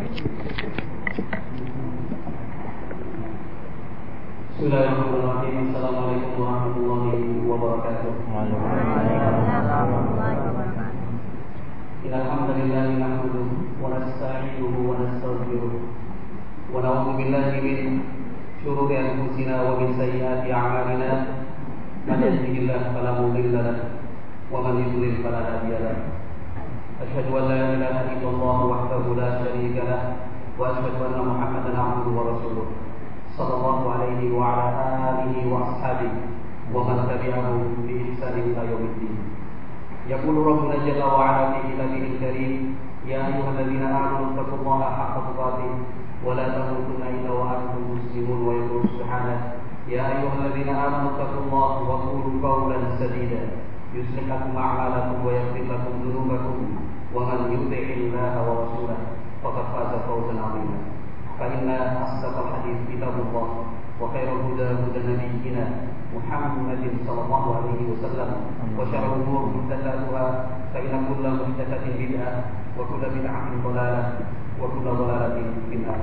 Bismillahirrahmanirrahim. Assalamualaikum warahmatullahi wabarakatuh. Innal hamdalillah nahmaduhu wa nasta'inuhu wa nastaghfiruh wa na'udzu billahi min shururi anfusina wa min sayyiati a'malina. Man yahdihillahu fala mudilla lahu wa man yudlil fala hadiya lahu. An la ilaha illallah wahdahu la syarika lahu wa asyhadu anna Muhammadan 'abduhu wa rasuluh. صلى الله عليه وعلى آله وأصحابه ومن تبعهم بإحسان إلى يوم الدين يقول ربنا جل وعلا في كتابه الكريم يا أيها الذين آمنوا اتقوا الله حق تقاته ولا تموتن إلا وأنتم مسلمون ويقول سبحانه يا أيها الذين آمنوا اتقوا الله وقولوا قولا سديدا يصلح لكم أعمالكم ويغفر لكم ذنوبكم ومن يطع الله ورسوله فقد فاز فوزا عظيما. فإن أصدق الحديث كتاب الله وخير الهدى هدى نبينا محمد صلى الله عليه وسلم وشر الأمور محدثاتها فإن كل محدثة بدعة وكل بدعة ضلالة وكل ضلالة في النار.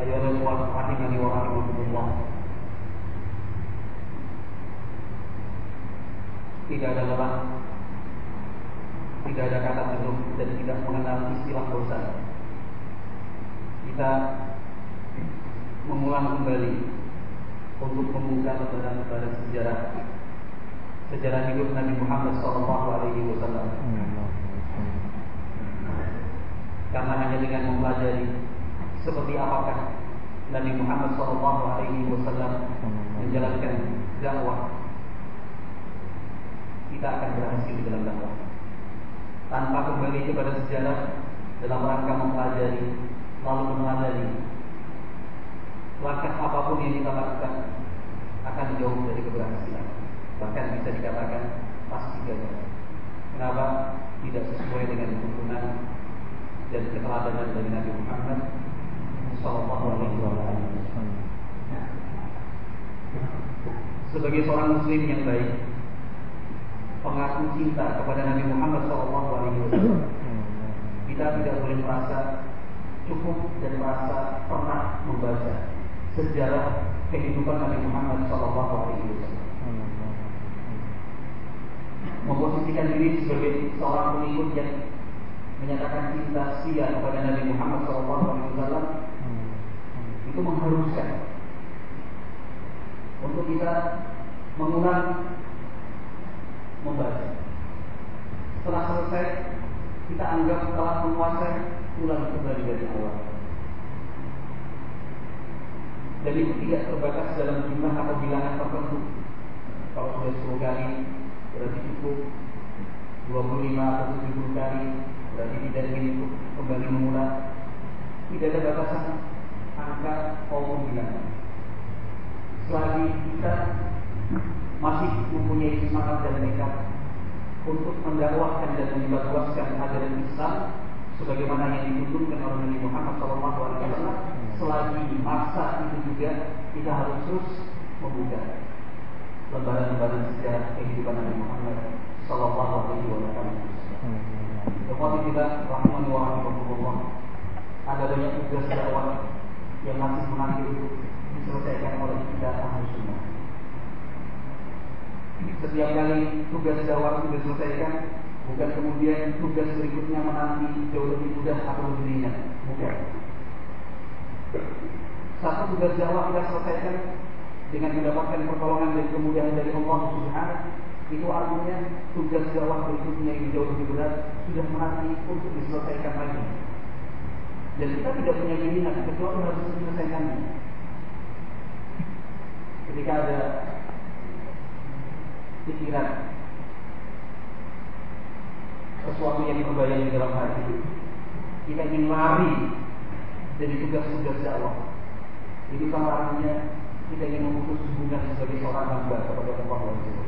أيها الأخوة رحمني ورحمكم الله. Tidak ada lelah, tidak ada kata jenuh dan tidak mengenal istilah dosa kita mengulang kembali untuk membuka lembaran-lembaran sejarah sejarah hidup Nabi Muhammad Wasallam. Karena hanya dengan mempelajari seperti apakah Nabi Muhammad Wasallam menjalankan dakwah, kita akan berhasil di dalam dakwah. Tanpa kembali kepada sejarah dalam rangka mempelajari lalu meneladani langkah apa pun yang kita lakukan akan jauh dari keberhasilan. Bahkan bisa dikatakan pasti gagal. Kenapa? Tidak sesuai dengan tuntunan dan keteladanan dari Nabi Muhammad Sallallahu Alaihi Wasallam sebagai seorang Muslim yang baik pengaku cinta kepada Nabi Muhammad Wasallam kita tidak boleh merasa cukup dan merasa pernah membaca sejarah kehidupan Nabi Muhammad Wasallam. Memposisikan diri sebagai seorang pengikut yang menyatakan cinta setia kepada Nabi Muhammad Wasallam itu mengharuskan untuk kita mengulang membaca. Setelah selesai, kita anggap telah menguasai ulang kembali dari awal. Dan itu tidak terbatas dalam jumlah atau bilangan tertentu. Kalau sudah 10 kali berarti cukup 25 atau 70 kali berarti tidak ingin kembali mengulang. Tidak ada batasan angka maupun bilangan. Selagi kita masih mempunyai semangat dan nekat untuk mendakwahkan dan menyebarluaskan ajaran Islam sebagaimana yang dituntunkan oleh Nabi Muhammad SAW selagi masa itu juga kita harus terus membuka lembaran-lembaran sejarah kehidupan Nabi Muhammad Sallallahu Alaihi Wasallam. Kemudian kita rahmani wa rahmatullah ada banyak tugas dakwah yang masih menanti untuk diselesaikan oleh kita ahli sunnah. Setiap kali tugas dakwah itu diselesaikan, bukan kemudian tugas berikutnya menanti jauh lebih mudah atau lebih ringan, bukan. Satu tugas dakwah kita selesaikan dengan mendapatkan pertolongan dan kemudahan dari Allah Subhanahu itu artinya tugas dakwah berikutnya yang jauh lebih berat sudah menanti untuk diselesaikan lagi. Dan kita tidak punya pilihan kecuali harus menyelesaikannya. Ketika ada pikiran sesuatu yang berbayang di dalam hati kita ingin lari dari tugas-tugas dakwah itu sama artinya kita ingin memutus hubungan sebagai seorang hamba kepada Allah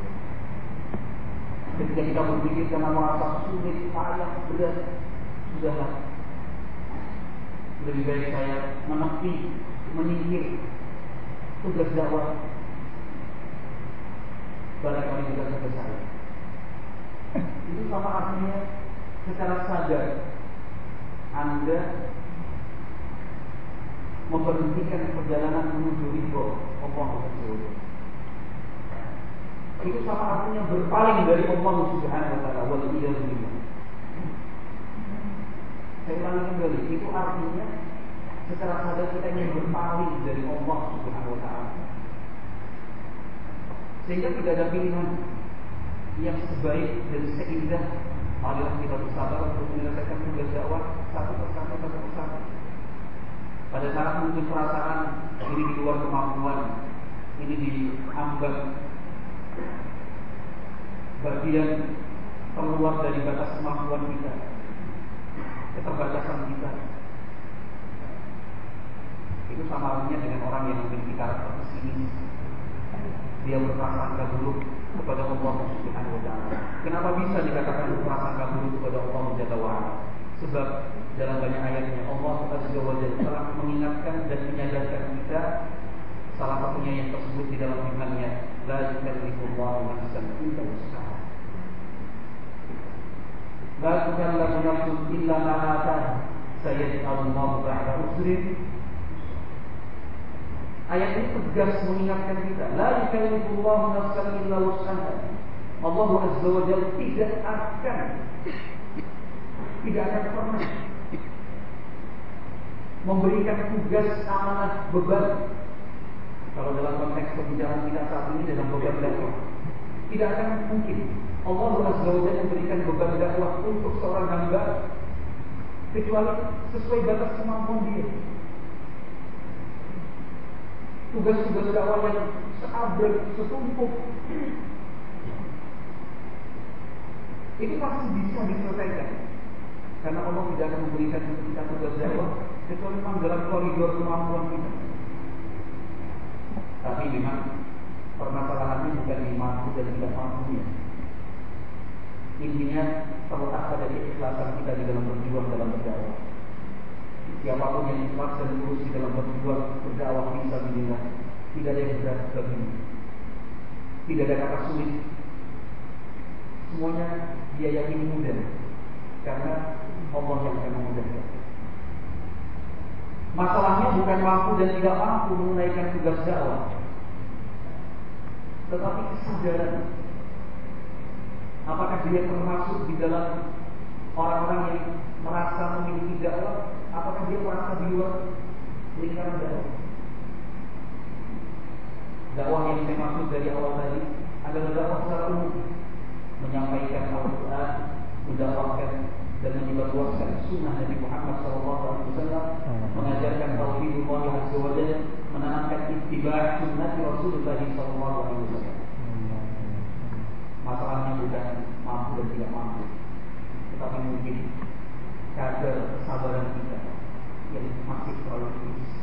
Ketika kita berpikir karena merasa sulit, payah, berat, sudahlah. Lebih baik saya menepi, menyingkir tugas dakwah. Barangkali juga tugas saya. Itu sama artinya secara sadar Anda memberhentikan perjalanan menuju ridho Allah Subhanahu Itu sama artinya berpaling dari Allah Subhanahu wa taala wal Saya ulangi kembali, itu artinya secara sadar kita ingin berpaling dari Allah Subhanahu wa taala. Sehingga tidak ada pilihan yang sebaik dan seindah marilah kita bersabar untuk menyelesaikan tugas dakwah satu persatu satu persatu. Pada saat muncul perasaan ini di luar kemampuan, ini dihambat bagian keluar dari batas kemampuan kita, keterbatasan kita. Itu sama halnya dengan orang yang memiliki karakter pesimis. Dia berprasangka buruk kepada Allah Subhanahu wa taala. Kenapa bisa dikatakan berprasangka buruk kepada Allah Jalla wa Sebab dalam banyak ayatnya Allah Azza wa Jalla telah mengingatkan dan menyadarkan kita salah satunya yang tersebut di dalam firman-Nya la yukallifullahu nafsan illa wus'aha. La tukallafu nafsun illa ma ataha. Sayaj'alullahu ba'da usrin Ayat ini tegas mengingatkan kita, la yukallifullahu nafsan illa wus'aha. Allah Azza wa Jalla tidak akan tidak akan pernah memberikan tugas amanah beban kalau dalam konteks pembicaraan kita saat ini dalam beban dakwah tidak akan mungkin Allah Azza wa Jalla memberikan beban dakwah untuk seorang hamba kecuali sesuai batas kemampuan dia tugas-tugas dakwah yang seabad, setumpuk itu pasti bisa diselesaikan. Karena Allah tidak akan memberikan kita tugas dakwah kecuali memang dalam koridor kemampuan kita. Tapi memang permasalahannya bukan di mampu dan tidak mampunya intinya terletak pada keikhlasan kita di dalam berjuang dalam berdakwah Siapa pun yang ikhlas dan tulus di dalam berjuang berdakwah bisa bila tidak ada yang berat baginya. Tidak ada kata sulit. Semuanya dia yakin mudah karena Allah yang akan memudahkan. Masalahnya bukan mampu dan tidak mampu menunaikan tugas dakwah, tetapi kesadaran. Apakah dia termasuk di dalam orang-orang yang merasa memiliki dakwah apakah dia merasa di luar lingkaran dakwah? Dakwah yang saya maksud dari awal tadi adalah dakwah umum menyampaikan Al-Quran mendakwahkan dan menyebarluaskan sunnah Nabi Muhammad SAW mengajarkan tauhidullah azza wa jalla menanamkan ittiba' sunnah Rasulullah SAW masalahnya bukan mampu dan tidak mampu tetapi mungkin kadar kesabaran kita yang masih terlalu tipis.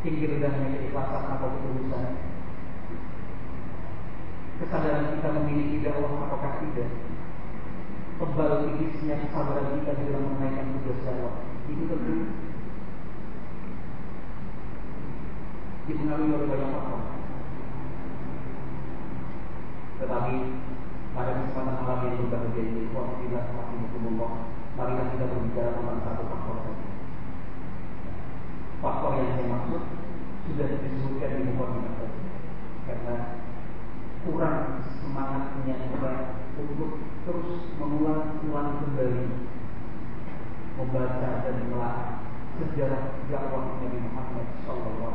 Tinggi rendahnya keikhlasan atau ketulusan. Kesadaran kita memiliki dakwah apakah tidak. Tebal tipisnya kesabaran kita dalam menunaikan tugas dakwah. Itu tentu dipengaruhi oleh banyak faktor. Tetapi pada kesempatan malam yang berbahagia ini Wafilah rahimahumullah Marilah kita berbicara tentang satu faktor saja. Faktor yang saya maksud Sudah disebutkan di muka kita Karena kurang semangatnya kita Untuk terus mengulang-ulang kembali Membaca dan melahirkan sejarah dakwah Nabi Muhammad SAW.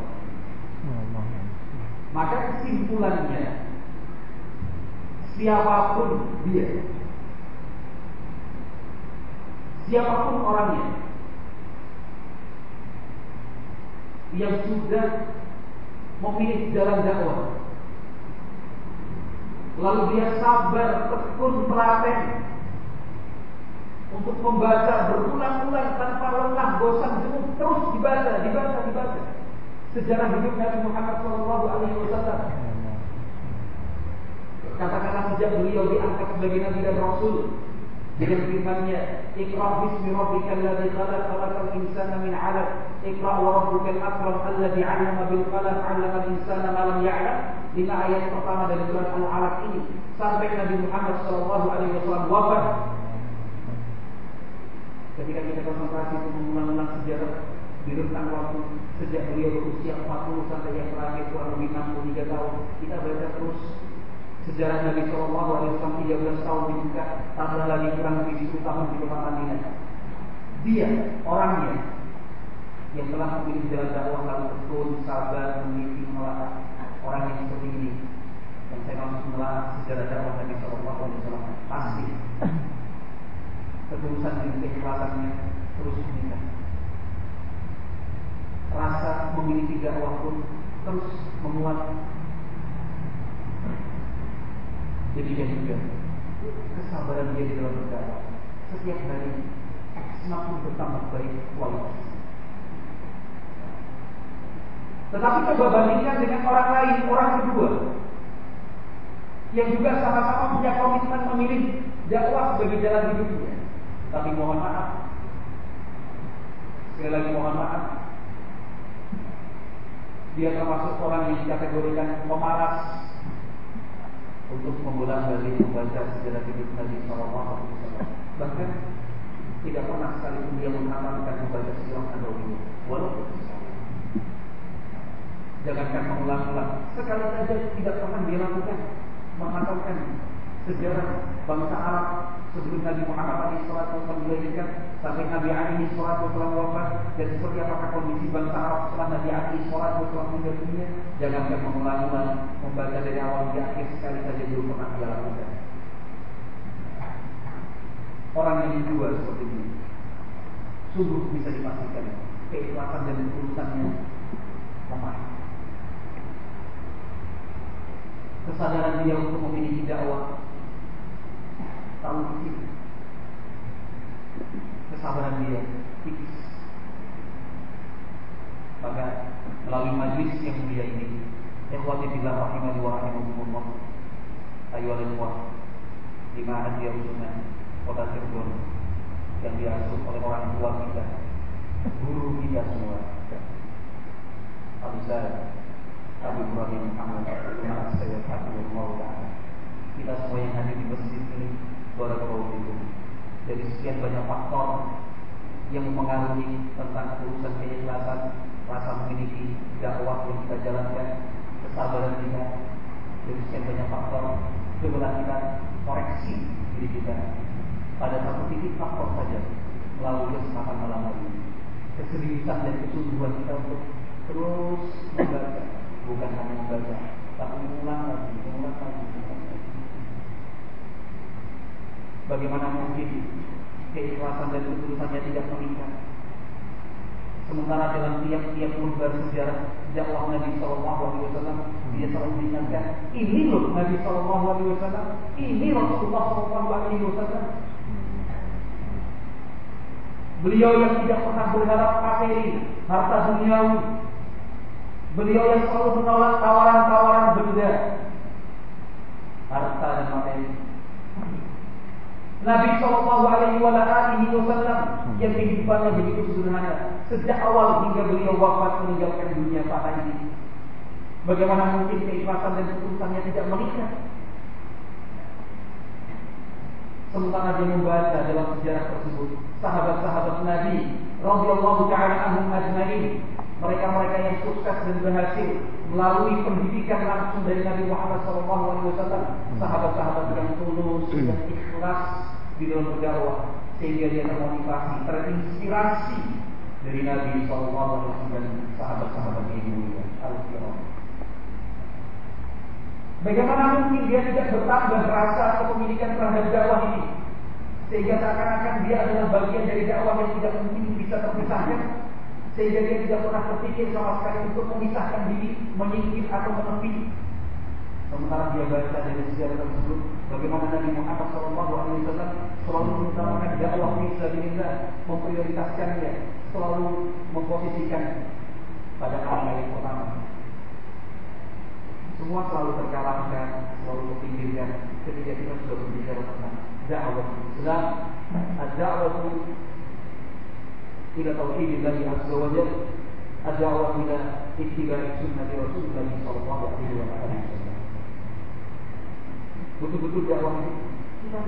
Maka kesimpulannya siapa pun dia. Siapa pun orangnya. Yang sudah memilih jalan dakwah. Lalu dia sabar tekun telaten untuk membaca berulang-ulang tanpa lelah bosan jenuh terus dibaca dibaca dibaca. Sejarah hidup Nabi Muhammad SAW Katakanlah sejak beliau diangkat sebagai Nabi dan Rasul dengan firman-Nya, "Iqra bismi rabbikal ladzi khalaq, khalaqal insana min 'alaq, Iqra wa rabbukal akram alladzi 'allama bil qalam, 'allama al-insana ma lam ya'lam." Lima ayat pertama dari surat Al-Alaq ini sampai Nabi Muhammad sallallahu alaihi wasallam wafat. Ketika kita konsentrasi untuk mengulang-ulang sejarah di rentang waktu sejak beliau berusia 40 sampai yang terakhir kurang lebih 63 tahun kita baca terus sejarah Nabi Shallallahu Alaihi Wasallam 13 tahun di Mekah tambah lagi kurang lebih 10 tahun di kota Madinah. Dia orangnya yang telah memilih jalan dakwah lalu betul sabar meneliti menelaah orang yang seperti ini yang saya maksud menelaah sejarah dakwah Nabi Shallallahu Alaihi Wasallam pasti. Ketulusan dan keikhlasannya terus meningkat. Rasa memiliki dakwah pun terus menguat. Demikian juga. Kesabaran dia di dalam berdakwah setiap hari semakin bertambah baik kualitas. Tetapi coba bandingkan dengan orang lain, orang kedua yang juga sama-sama punya komitmen memilih dakwah sebagai jalan hidupnya. Tapi mohon maaf, sekali lagi mohon maaf, dia termasuk orang yang dikategorikan pemalas untuk membulan balik membaca sejarah hidup Nabi Wasallam. Bahkan tidak pernah sekalipun dia mengharamkan membaca sejarah Nabi walaupun Jangankan mengulang-ulang, sekali saja tidak pernah dia lakukan menghafalkan sejarah bangsa Arab sebelum Nabi Muhammad SAW dilahirkan sampai Nabi Ali SAW wafat dan seperti apakah kondisi bangsa Arab setelah Nabi Ali SAW meninggal dunia jangankan mengulang-ulang membaca dari awal hingga akhir sekali saja belum pernah dia lakukan orang yang dijual seperti ini sungguh bisa dipastikan keikhlasan dan ketulusannya lemah kesadaran dia untuk memiliki dakwah. Tahu kecil kesabaran dia. Tipis. Maka melalui majlis yang mulia ini ikhwati billah rahimani wa rahimakumullah ayyuhal ikhwah di mana dia usungan kota Cirebon yang diasuh oleh orang tua kita guru kita semua Abu Abu Ibrahim Muhammad Al Sayyid Abdullah Ta'ala kita semua yang hadir di masjid ini Barakallahu fikum. Jadi sekian banyak faktor yang mempengaruhi tentang urusan keikhlasan, rasa memiliki dakwah yang kita jalankan, kesabaran kita. Jadi sekian banyak faktor. Cobalah kita koreksi diri kita pada satu titik faktor saja melalui kesempatan malam hari. Keseriusan dan kesungguhan kita untuk terus membaca, bukan hanya membaca, tapi mengulang lagi, mengulang lagi, Bagaimana mungkin keikhlasan dan ketulusannya tidak meningkat? Sementara dalam tiap-tiap lembar sejarah dakwah Nabi Shallallahu Alaihi Wasallam dia selalu diingatkan ini loh Nabi Shallallahu Alaihi Wasallam, ini Rasulullah Shallallahu Alaihi Wasallam. Beliau yang tidak pernah berharap materi, harta duniawi. Beliau yang selalu menolak tawaran-tawaran benda, harta dan materi. Nabi Shallallahu Alaihi Wasallam yang kehidupannya begitu sederhana sejak awal hingga beliau wafat meninggalkan dunia pada ini. Bagaimana mungkin keikhlasan dan ketulusannya tidak meningkat? Sementara dia membaca dalam sejarah tersebut sahabat-sahabat Nabi radhiyallahu taala anhum ajmain mereka-mereka yang sukses dan berhasil melalui pendidikan langsung dari Nabi Muhammad SAW, sahabat-sahabat yang tulus dan ikhlas di dalam berdakwah, sehingga dia termotivasi, terinspirasi dari Nabi SAW dan sahabat-sahabat yang mulia. Bagaimana mungkin dia tidak bertambah rasa kepemilikan terhadap dakwah ini? Sehingga seakan-akan dia adalah bagian dari dakwah yang tidak mungkin bisa terpisahkan sehingga dia tidak pernah berpikir sama sekali untuk memisahkan diri, menyingkir atau menepi. Sementara dia baca dari sejarah tersebut, bagaimana Nabi Muhammad SAW selalu mengutamakan dakwah fisabilillah, memprioritaskannya, selalu memposisikan pada hal yang pertama. Semua selalu terkalahkan, selalu terpinggirkan ketika kita sudah berbicara tentang dakwah Islam. Ad-da'wah إلى توحيد الله عز وجل الدعوة إلى اتباع سنة رسول الله صلى الله عليه وسلم betul-betul dakwah itu kita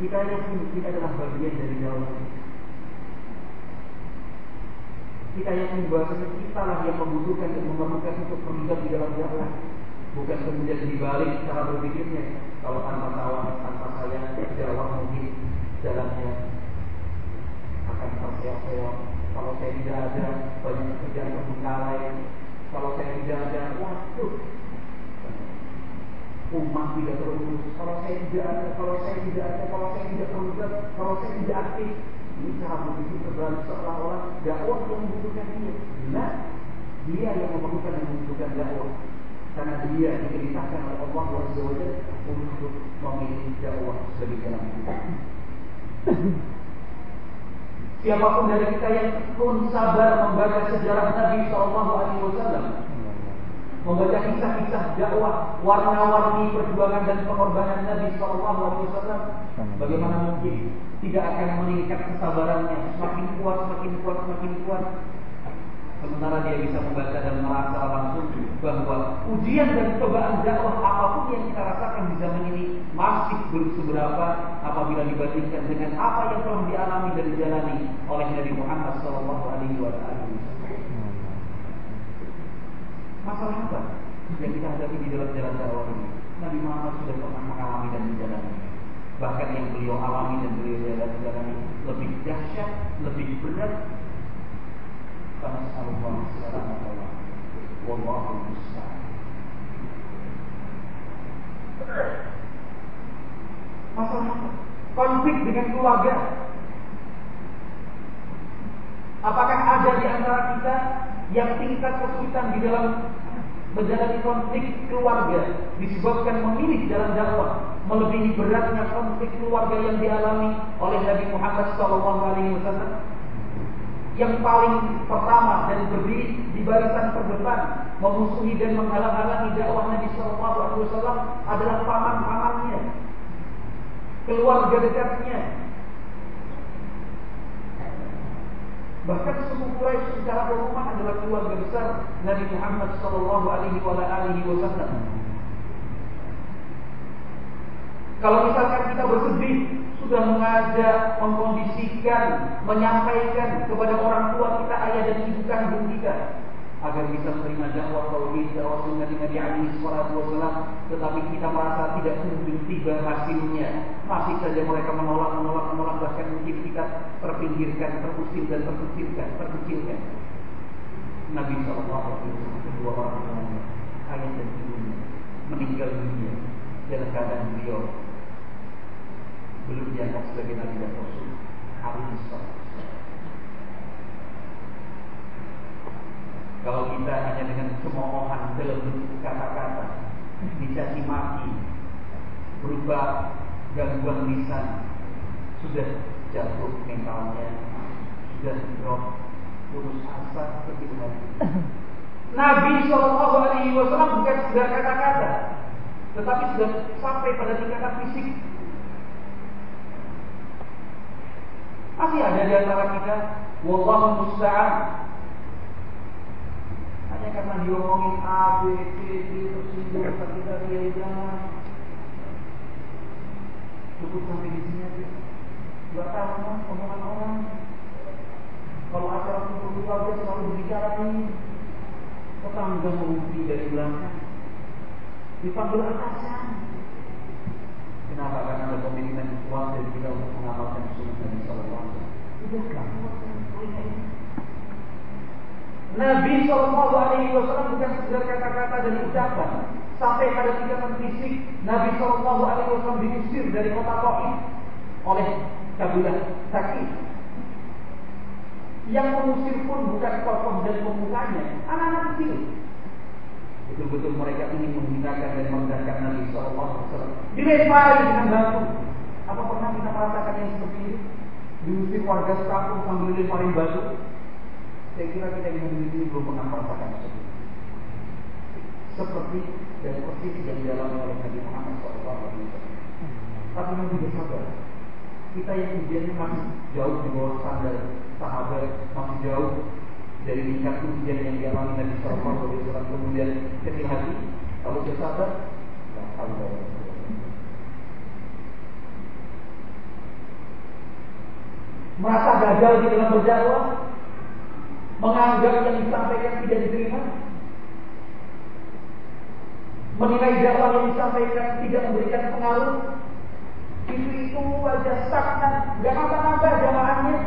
Kita yakin kita adalah bagian dari dakwah. Kita yakin bahwa kita lah yang membutuhkan dan memerlukan untuk terlibat di dalam dakwah. Bukan kemudian dibalik cara berpikirnya. Kalau tanpa kawan, tanpa saya, dakwah mungkin jalannya akan terseok-seok. Kalau saya tidak ada, banyak pekerjaan terbengkalai. Kalau saya tidak ada, waduh, umat tidak terurus. Kalau saya tidak ada, kalau saya tidak ada, kalau saya tidak terlibat, kalau saya tidak aktif, ini cara berpikir terbalik seolah-olah dakwah yang membutuhkan dia. Nah, dia yang memerlukan dan membutuhkan dakwah. Karena dia diperintahkan oleh Allah SWT untuk memilih dakwah sebagai jalan hidup. Siapa pun dari kita yang pun sabar membaca sejarah Nabi Shallallahu Alaihi Wasallam, membaca kisah-kisah dakwah, warna-warni perjuangan dan pengorbanan Nabi Shallallahu Alaihi Wasallam, bagaimana mungkin tidak akan meningkat kesabarannya, semakin kuat, semakin kuat, semakin kuat, Sementara dia bisa membaca dan merasa langsung bahwa ujian dan cobaan dakwah apa pun yang kita rasakan di zaman ini masih belum seberapa apabila dibandingkan dengan apa yang telah dialami dan dijalani oleh Nabi Muhammad Wasallam. Masalah apa yang kita hadapi di dalam jalan dakwah ini? Nabi Muhammad sudah pernah mengalami dan menjalani. Bahkan yang beliau alami dan beliau jalani lebih dahsyat, lebih berat فنسأل الله السلامة والله المستعان Masalah konflik dengan keluarga. Apakah ada di antara kita yang tingkat kesulitan di dalam menjalani konflik keluarga disebabkan memilih jalan dakwah melebihi beratnya konflik keluarga yang dialami oleh Nabi Muhammad SAW? yang paling pertama dan berdiri di barisan terdepan memusuhi dan menghalang-halangi dakwah Nabi Shallallahu Alaihi Wasallam adalah paman-pamannya, keluarga dekatnya, bahkan suku Quraisy secara umum adalah keluarga besar Nabi Muhammad Shallallahu Alaihi Wasallam. Kalau misalkan kita bersedih sudah mengajak, mengkondisikan, menyampaikan kepada orang tua kita, ayah dan ibu kandung kita agar bisa menerima dakwah tauhid, dakwah sunnah Nabi Ali Sallallahu Wasallam, tetapi kita merasa tidak mungkin tiba hasilnya, masih saja mereka menolak, menolak, menolak, bahkan mungkin kita terpinggirkan, terusir dan terkecilkan, terkecilkan. Nabi Shallallahu Alaihi Wasallam kedua orang ayah dan ibunya meninggal dunia dalam keadaan beliau belum dianggap sebagai nabi dan rasul. Alaihi Kalau kita hanya dengan cemoohan dalam bentuk kata-kata dicaci maki berupa gangguan lisan sudah jatuh mentalnya sudah drop putus asa seperti Nabi Shallallahu Alaihi Wasallam bukan sekedar kata-kata, tetapi sudah sampai pada tingkatan fisik Masih ada di antara kita Wallahu musta'an. Hanya karena diomongin A, B, C, D Tersinggung, sakit hati, ya jangan Cukup sampai di sini aja. Gak tahu omongan orang. Kalau acara kumpul keluarga selalu berbicara ini Tetangga mengundi dari belakang? Dipanggil atasan Kenapa? Karena ada komitmen kuat dari kita untuk mengamalkan sunnah Nabi Sallallahu Alaihi Nabi Shallallahu Alaihi Wasallam bukan sekedar kata-kata dan ucapan. Sampai pada tingkatan fisik, Nabi Shallallahu Alaihi Wasallam diusir dari kota Taif oleh kabilah Sakit. Yang mengusir pun bukan tokoh dan pemukanya, anak-anak kecil. Betul-betul mereka ingin menghinakan dan merendahkan Nabi Shallallahu Alaihi Wasallam. Dilempari dengan batu. Apa pernah kita merasakan yang seperti ini? diusir warga sekampung sambil lemparin batu. Saya kira kita di sini belum merasakan seperti itu. Seperti dan persis yang dialami oleh Nabi Muhammad SAW. Tapi yang tidak sabar, kita yang ujiannya masih jauh di bawah standar sahabat, masih jauh dari tingkat ujian yang dialami Nabi SAW. Kemudian kecil hati, kalau sudah sabar, alhamdulillah. merasa gagal di dalam berdakwah, menganggap yang disampaikan tidak diterima, menilai dakwah yang disampaikan tidak memberikan pengaruh, itu itu wajah stagnan, nggak nambah-nambah jamaahnya.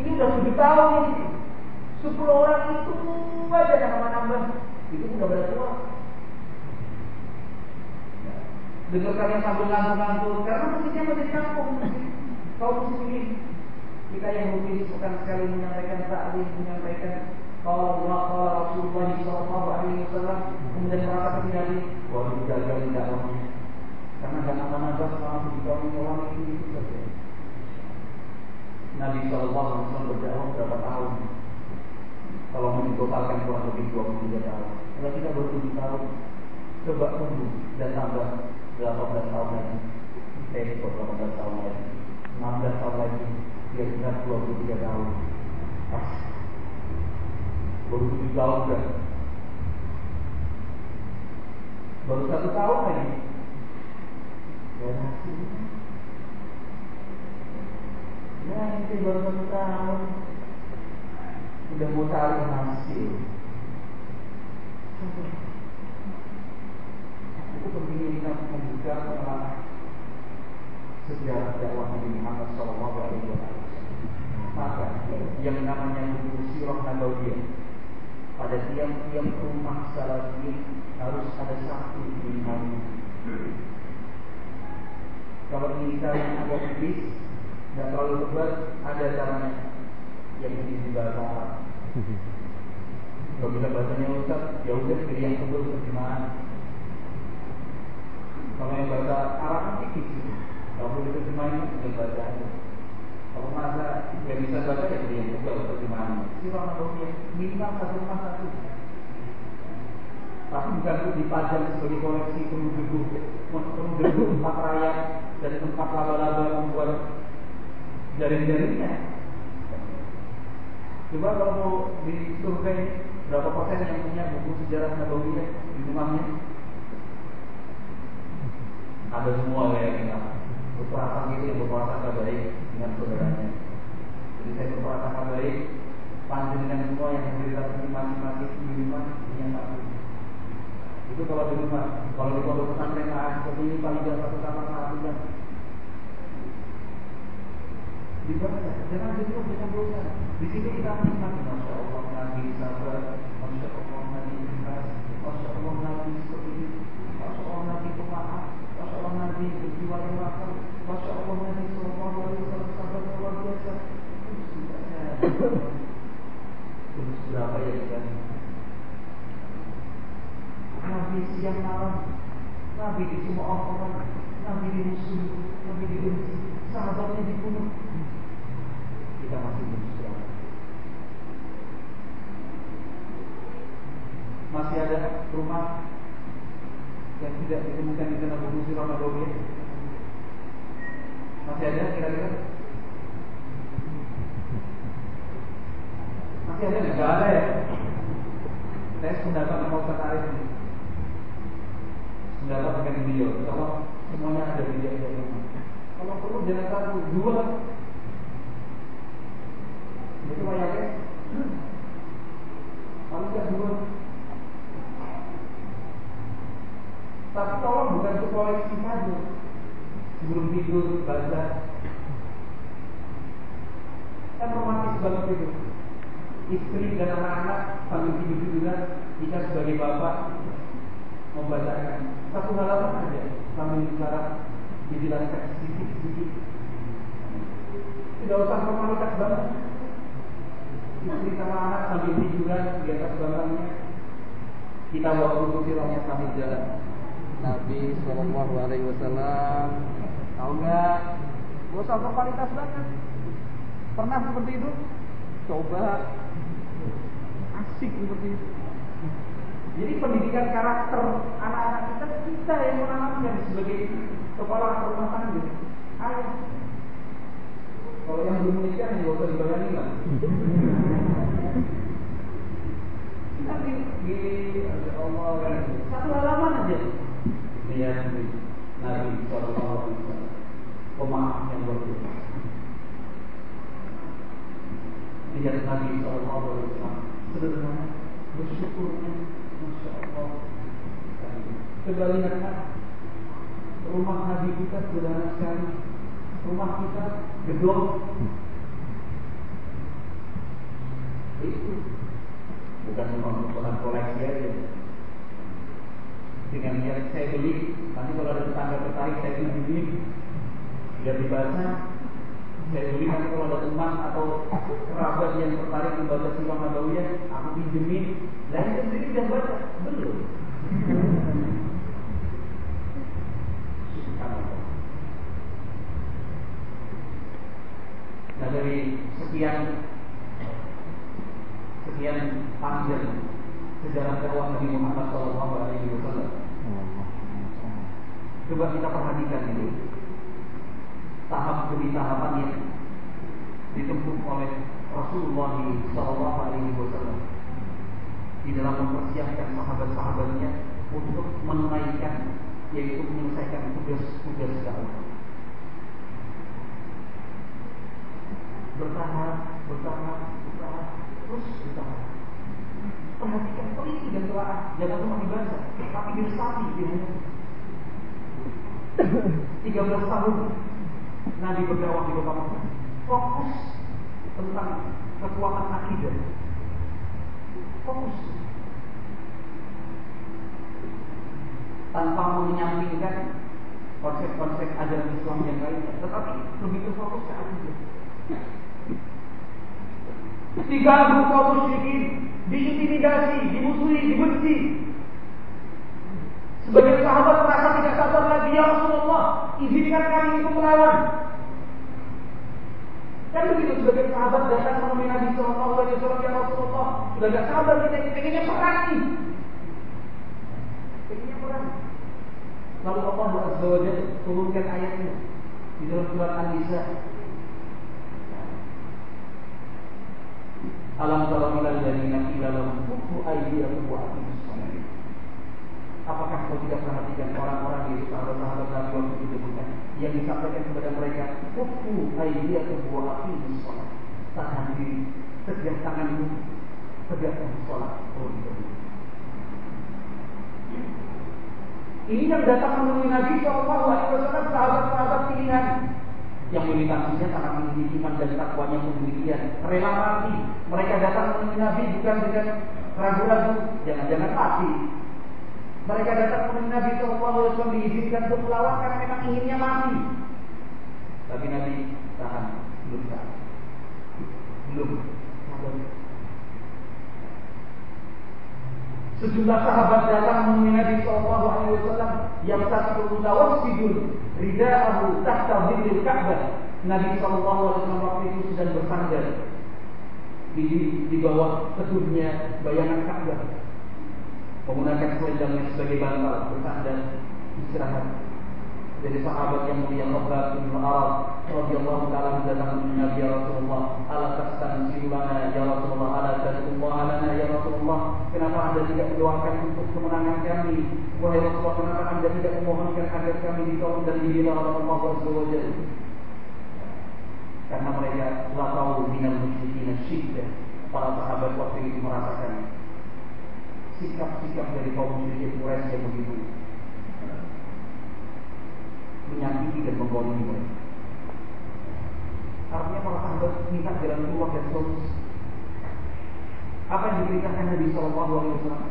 Ini udah tujuh tahun ini, sepuluh orang itu aja nambah-nambah, itu udah berapa dengar kalian sambil ngantuk-ngantuk. Karena masjidnya masjid kampung. Kaum muslimin kita yang mungkin bukan sekali menyampaikan taklim menyampaikan kalau Allah kalau Rasulullah Shallallahu Alaihi Wasallam kemudian merasa tidak wah ini gagal di dalamnya karena gak nama-nama selama tahun orang itu itu saja Nabi Shallallahu Alaihi Wasallam berdakwah berapa tahun? Kalau mau kurang lebih 23 tahun. Kalau kita 7 tahun coba tunggu dan tambah 18 tahun lagi. Eh 18 tahun lagi. 16 tahun lagi dia berat 23 tahun. Pas baru 7 tahun kan baru satu tahun lagi. Ya hasilnya ya ini baru satu tahun. Udah mau cari hasil. Pentingnya kita membuka sejarah dakwah Nabi Muhammad Shallallahu Alaihi Wasallam. Maka yang namanya buku sirah nabawiyah pada tiap-tiap rumah salafin harus ada satu imam. Kalau ingin yang agak tipis, dan terlalu lebat, ada caranya yang ini di bahasa Kalau kita bahasanya Ustaz, ya udah pilih yang tebal terjemahan. Kalau yang bahasa Arab kan tipis. Kalau boleh terjemahin, baca aja. Kalau masa nggak bisa baca ya dia juga terjemahan. Sirah Nabawiyah minimal satu rumah satu. Tapi bukan untuk dipajang sebagai koleksi penuh debu, penuh tempat raya dan tempat laba-laba membuat jaring-jaringnya. Coba kalau mau disurvei berapa persen yang punya buku sejarah Nabawiyah di rumahnya? ada semua kayak kita berprasangka itu yang berprasangka baik dengan saudaranya. Jadi saya berprasangka baik panjenengan semua yang menderita mati-mati di rumah yang tak itu kalau di rumah kalau di pondok pesantren lah seperti ini paling tidak satu kamar satu jam. Dibaca jangan jadi jangan bosan di sini kita menikmati masya Allah nabi sabar masya Allah nabi ikhlas masya Allah nabi seperti ini masya Allah nabi pemaaf masya Allah nabi berjiwa yang rakam masya Allah nabi sallallahu alaihi wasallam sabar luar biasa terus dibaca terus berapa ya kan Nabi siang malam Nabi di semua orang Nabi dimusuhi Nabi dibenci Sahabatnya dibunuh Kita masih selamat Masih ada rumah Yang tidak ditemukan di buku sirah Nabawiyah Masih ada kira-kira? Masih ada? Nggak? Gak ada ya? Saya pendapat mau tertarik ini mendapat dengan beliau. Kalau semuanya ada di dia Kalau perlu jangan satu, dua. Itu ayatnya. Kalau tidak dua. Tapi tolong bukan untuk koleksi saja. Sebelum tidur baca. Kan romantis banget itu. Istri dan anak-anak sambil tidur-tiduran kita sebagai bapak membacakan satu halaman aja sambil bicara dijelaskan sedikit-sedikit. Tidak usah formalitas banget. Istri sama anak sambil tiduran di atas bantalnya. Kita bawa buku sirahnya sambil jalan. Nabi Shallallahu Alaihi Wasallam Tahu nggak? Gak usah formalitas banget. Pernah seperti itu? Coba asik seperti itu. Jadi pendidikan karakter anak-anak kita kita yang menanamkan sebagai kepala rumah tangga. Ayo. Kalau yang belum menikah ya usah dibayangin lah. Nanti di Allah satu halaman aja. lihat Nabi Shallallahu Alaihi pemaaf yang luar biasa. Nabi Sallallahu Alaihi sederhana Allah coba lihatlah rumah Nabi kita sederhana sekali. Rumah kita gedung. Itu bukan untuk koleksi aja. Dengan niat saya beli nanti kalau ada tetangga tertarik saya beli. Biar dibaca beli nanti kalau ada teman atau kerabat yang tertarik membaca sirah nabawiyah aku pinjemin. Dan itu sendiri sudah baca? Belum. Nah dari sekian sekian panjang sejarah dakwah Nabi Muhammad Shallallahu Alaihi Wasallam. Coba kita perhatikan ini tahap demi tahapan yang ditempuh oleh Rasulullah Shallallahu Alaihi Wasallam di dalam mempersiapkan sahabat-sahabatnya untuk menunaikan yaitu menyelesaikan tugas-tugas dakwah. Bertahap, bertahap, bertahap, terus bertahap. Perhatikan teliti dan telaah, jangan cuma dibaca, tapi diresapi ilmu. 13 tahun Nabi berdakwah di kota Mekah. Fokus tentang kekuatan akidah. Fokus. Tanpa menyampingkan konsep-konsep ajaran Islam yang lainnya, tetapi lebih fokus ke akidah. Diganggu kaum musyrikin, diintimidasi, dimusuhi, dibenci. Sebagian sahabat merasa tidak sabar lagi, ya Rasulullah, izinkan kami untuk melawan. Kan begitu sebagian sahabat datang menemui Nabi Shallallahu Alaihi Wasallam ya Rasulullah, sudah tidak sabar kita ini pengennya perang nih, pengennya perang. Lalu Allah Azza wa Jalla turunkan ayatnya di dalam surat An-Nisa Alam tara ilal ladina qila lahum kufu aydiyakum wa aqimus shalah. Apakah kau tidak perhatikan orang-orang di sahabat-sahabat Nabi waktu itu bukan yang disampaikan kepada mereka kufu aydiyakum wa aqimus shalah. Tahan diri, tegak tanganmu, tegakkan sholat. Oh, Ini yang datang menemui Nabi Shallallahu Alaihi Wasallam sahabat-sahabat pilihan yang militansinya sangat tinggi iman dan takwanya pun demikian. Rela mati. Mereka datang menemui Nabi bukan dengan ragu-ragu. Jangan-jangan mati mereka datang menemui Nabi Wasallam diizinkan untuk melawan karena memang inginnya mati tapi Nabi tahan belum tahan belum Sejumlah sahabat datang menemui Nabi Shallallahu Alaihi Wasallam yang satu mutawassidun ridaahu tahta dhillil Ka'bah. Nabi Shallallahu Alaihi Wasallam waktu itu sedang bersandar di, di bawah kedurnya bayangan Ka'bah. Menggunakan selendangnya sebagai bantal bersandar istirahat. Dari sahabat yang mulia Khabbab bin Arab radhiyallahu taala mendatangi Nabi ya Rasulullah, "Ala tastansiru lana ya Rasulullah, ala tadullah lana ya Rasulullah?" Kenapa Anda tidak mendoakan untuk kemenangan kami? Wahai Rasulullah, kenapa Anda tidak memohonkan agar kami ditolong dibela oleh Allah Jalla? Karena mereka la tahu minal musyrikin syiddah. Para sahabat waktu itu merasakan sikap-sikap dari kaum musyrikin Quraisy yang begitu menyakiti dan menggolimi mereka. Artinya para sahabat minta jalan keluar dan solusi. Apa yang diceritakan Nabi Shallallahu Alaihi Wasallam?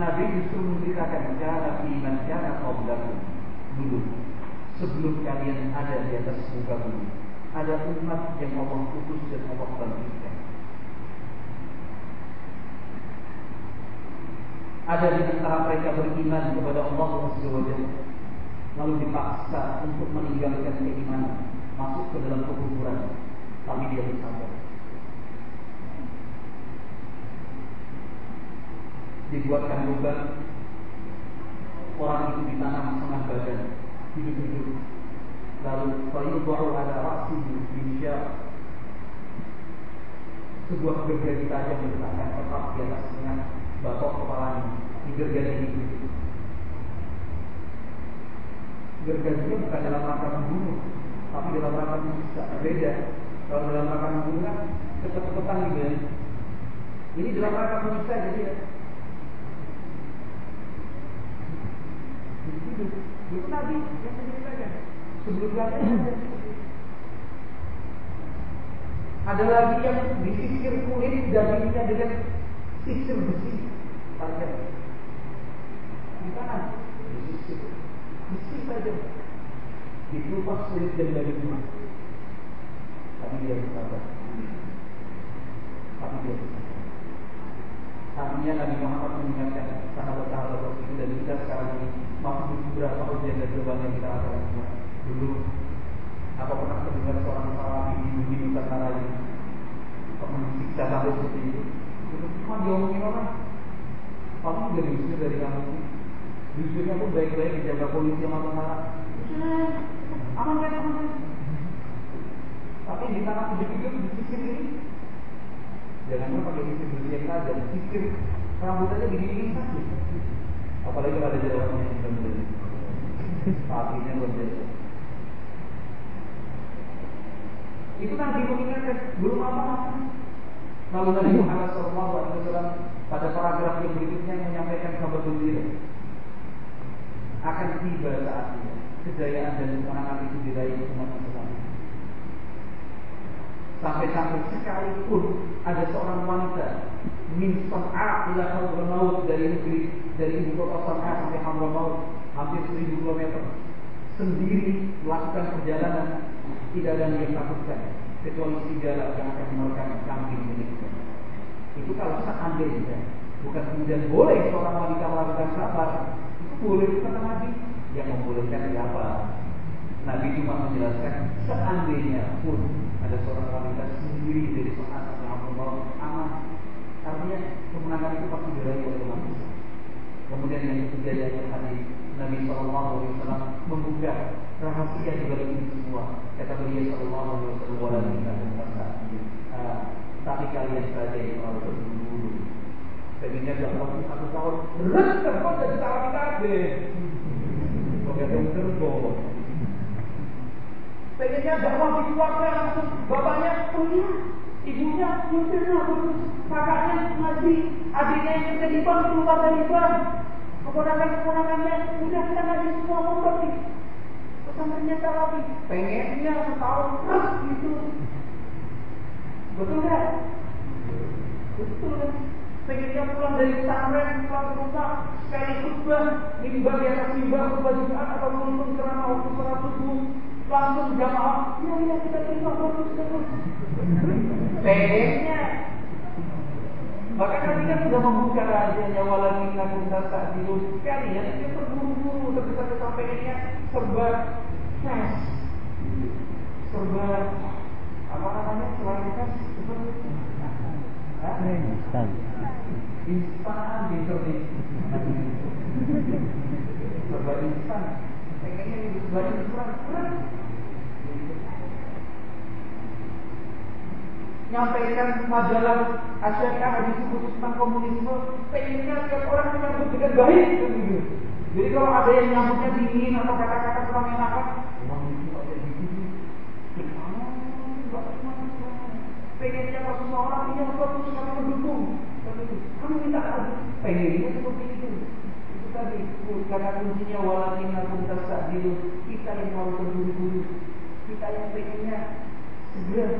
Nabi justru menceritakan cara iman cara qablakum dulu sebelum kalian ada di atas muka bumi. Ada umat yang Allah putus dan Allah bangkitkan. Ada di antara mereka beriman kepada Allah Subhanahu lalu dipaksa untuk meninggalkan keimanan, masuk ke dalam kekufuran, tapi dia bersabar. Dibuatkan lubang, orang itu ditanam setengah badan, hidup-hidup. Lalu baru ada raksi di sebuah gergaji tajam diletakkan tetap di atas tengah batok kepalanya di gergaji ini gergajinya bukan dalam rangka membunuh, tapi dalam rangka bisa beda. Kalau dalam rangka membunuh kan cepet-cepetan gitu ya. Ini dalam rangka menyiksa jadi ya. Itu, itu Nabi yang menceritakan. Sebelum kalian ada lagi yang disisir kulit dagingnya dengan sisir besi tajam. Di kanan disisir besi saja. Dikelupas kulit dan dagingnya. Tapi dia bersabar. Tapi dia bersabar. Artinya Nabi Muhammad mengingatkan sahabat-sahabat itu dan kita sekarang ini mampu beberapa ujian dan cobaan yang kita alami dulu. Apa pernah terdengar seorang sahabat di bumi Nusantara ini pernah disiksa sampai seperti itu? Cuma diomongin orang. Kamu juga diusir dari kamu. Diusirnya pun baik-baik dijaga polisi yang marah-marah. Aman kan, aman kan? Tapi di tanah hidup-hidup di sisi ini Jangan lupa pakai sisir bersih yang tajam Sisir rambut aja begini saja Apalagi kalau ada jawabannya yang benar Papinya luar biasa Itu Nabi mengingatkan belum apa-apa Lalu Nabi Muhammad SAW pada paragraf yang berikutnya menyampaikan kabar gembira akan tiba saatnya kejayaan dan kemenangan itu diraih umat Islam. Sampai-sampai sekalipun ada seorang wanita min San'a ila Hadramaut dari negeri dari ibu kota San'a sampai Hadramaut hampir 1000 km sendiri melakukan perjalanan tidak ada yang takutkan kecuali serigala yang akan menerkam kambing miliknya. Itu kalau seandainya bukan kemudian boleh seorang wanita melakukan sabar itu boleh kata Nabi yang membolehkan siapa? Nabi cuma menjelaskan seandainya pun ada seorang wanita sendiri dari seorang atau Allah aman. Artinya kemenangan itu pasti diraih oleh manusia. Kemudian yang ketiga yang tadi Nabi Shallallahu Alaihi Wasallam membuka rahasia di balik ini semua. Kata beliau Shallallahu Alaihi Wasallam, tapi kalian saja yang terlalu terburu-buru. Tadinya sudah waktu satu tahun, berat terus dari kabe. Pakai dokter kok. Pengennya dakwah di keluarga langsung bapaknya kuliah, ibunya nyupirnya terus, kakaknya ngaji, adiknya yang bank keluar dari bank, keponakan-keponakannya kita ngaji semua ngobrol nih. Pesantrennya lagi, pengennya setahun terus gitu. Betul kan? Betul kan? Pengennya pulang dari pesantren, pulang ke rumah, sekali khutbah, mimbar di atas mimbar, khutbah Jumat atau menuntun ceramah waktu sholat subuh, langsung jamaah, ya ya kita terima bagus terus. Pengennya maka kami kan sudah membuka rahasianya walakin lakum tasadilu sekali ya dia terburu-buru tapi sampai sampainya serba fast. Serba apa namanya selain fast seperti Instan. instan di internet serba instan. Pengennya serba instan nyampaikan majalah Asyaka hadis khusus tentang komunisme pengennya tiap orang menyambut dengan baik begitu. Jadi kalau ada yang nyambutnya dingin atau kata-kata kurang enakan, wah ini pakai begini. Pengennya kalau seseorang ini apa terus kami mendukung. Kami minta. Pengennya seperti itu. Itu tadi kata kuncinya walakin akum tasadilu kita yang mau terburu-buru. Kita yang pengennya segera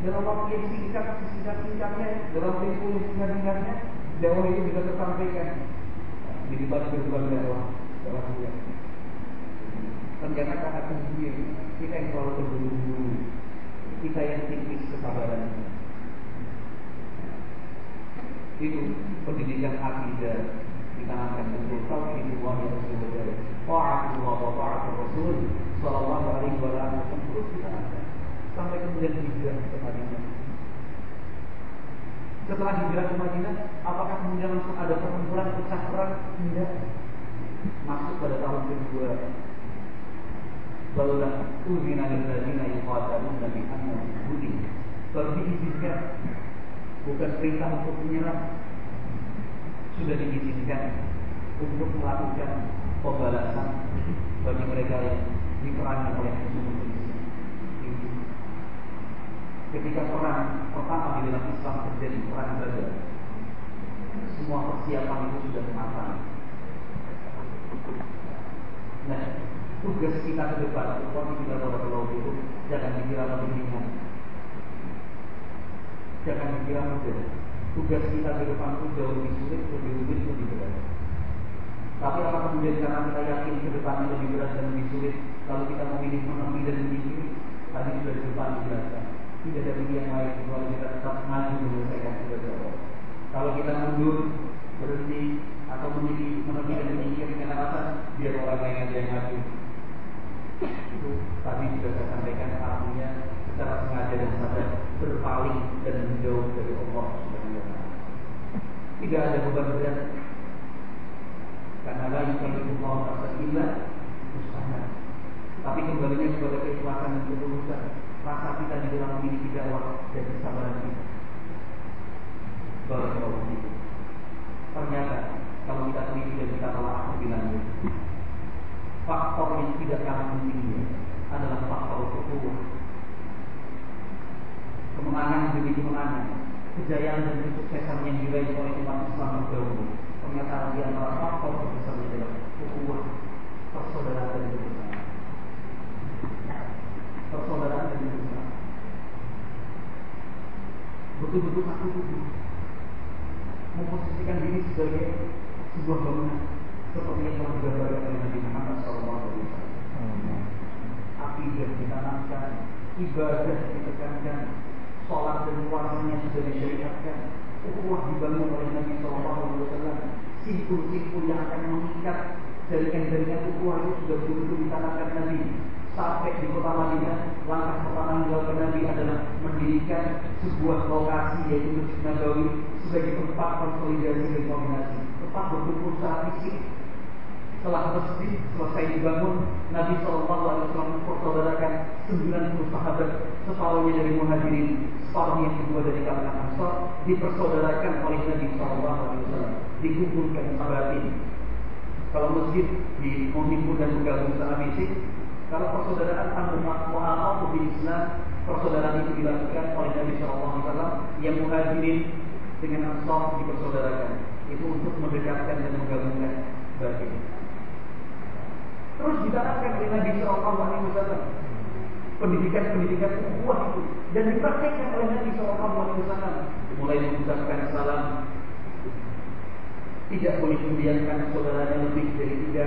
dalam waktu yang singkat, singkat-singkatnya, dalam tempo yang singkat-singkatnya, dakwah itu bisa tersampaikan di depan berbagai dakwah dakwah dia. Ternyata karena kemudian kita yang selalu terburu-buru, kita yang tipis kesabaran. Itu pendidikan akidah ditanamkan betul tauhidullah yang sebenarnya. Ta'atullah wa ta'atul Rasul sallallahu alaihi wa sallam terus ditanamkan kemudian hijrah ke Madinah. Setelah hijrah ke Madinah, apakah kemudian langsung ada pertempuran pecah perang? Tidak. Masuk pada tahun kedua. Barulah uzina lil ladzina yuqataluna Nabi annahum budi. Baru diizinkan bukan perintah untuk menyerang. Sudah diizinkan untuk melakukan pembalasan bagi mereka yang diperangi oleh musuh di dalam Islam terjadi perang badar. Semua persiapan itu sudah matang. Nah, tugas kita ke depan, kalau kita kalau itu jangan dikira lebih ringan, jangan dikira mudah. Tugas kita ke depan itu jauh lebih sulit, lebih rumit, lebih berat. Tapi apa kemudian karena kita yakin ke depannya lebih berat dan lebih sulit, kalau kita memilih menepi dan menyingkir, tadi sudah di depan dijelaskan. Tidak ada pilihan lain kecuali kita tetap maju menyelesaikan tugas Allah. Kalau kita mundur, berhenti, atau memilih menepi dan menyingkir dengan alasan biar orang lain aja yang maju. Itu tadi sudah saya sampaikan artinya secara sengaja dan sadar berpaling dan menjauh dari Allah Tidak ada beban berat karena la yukallifullahu nafsan illa usaha. Tapi kembalinya kepada keikhlasan dan ketulusan rasa kita di dalam memiliki dakwah dan kesabaran kita. Barakallahu fikum. Ternyata kalau kita teliti dan kita telah aku bilang faktor yang tidak kalah pentingnya adalah faktor kekuatan. Kemenangan demi kemenangan, kejayaan dan kesuksesan yang diraih oleh umat Islam terdahulu pernyataan di antara faktor terbesar adalah ukhuwah persaudaraan dan kebersamaan. Persaudaraan dan kebersamaan. Betul-betul satu tubuh memposisikan diri sebagai sebuah bangunan. Seperti yang telah digambarkan oleh Nabi Muhammad SAW. Akidah ditanamkan, ibadah ditekankan, sholat dan puasanya sudah disyariatkan, ukhuwah dibangun oleh Nabi SAW simpul-simpul yang akan mengikat jaringan-jaringan ukhuwah itu sudah betul-betul ditanamkan Nabi sampai di kota Madinah langkah pertama yang dilakukan Nabi adalah mendirikan sebuah lokasi yaitu Masjid Nabawi sebagai tempat konsolidasi dan koordinasi. Tempat berkumpul secara fisik. Setelah masjid selesai dibangun, Nabi Shallallahu Alaihi Wasallam mempersaudarakan 90 sahabat separuhnya dari muhajirin, separuhnya kedua dari kalangan ansar dipersaudarakan oleh Nabi Shallallahu Alaihi Wasallam, dikumpulkan sahabat ini. Kalau masjid di menghimpun dan menggabung secara fisik, kalau persaudaraan amr mu'aqqaf di Islam, persaudaraan itu dilakukan oleh Nabi Shallallahu Alaihi Wasallam yang muhajirin dengan ansar dipersaudarakan. Itu untuk mendekatkan dan menggabungkan batin terus ditanamkan oleh Nabi Shallallahu Alaihi Wasallam. Pendidikan-pendidikan ukhuwah itu. Dan dipraktekkan oleh Nabi Shallallahu Alaihi Wasallam. Mulai mengucapkan salam. Tidak boleh membiarkan saudaranya lebih dari tiga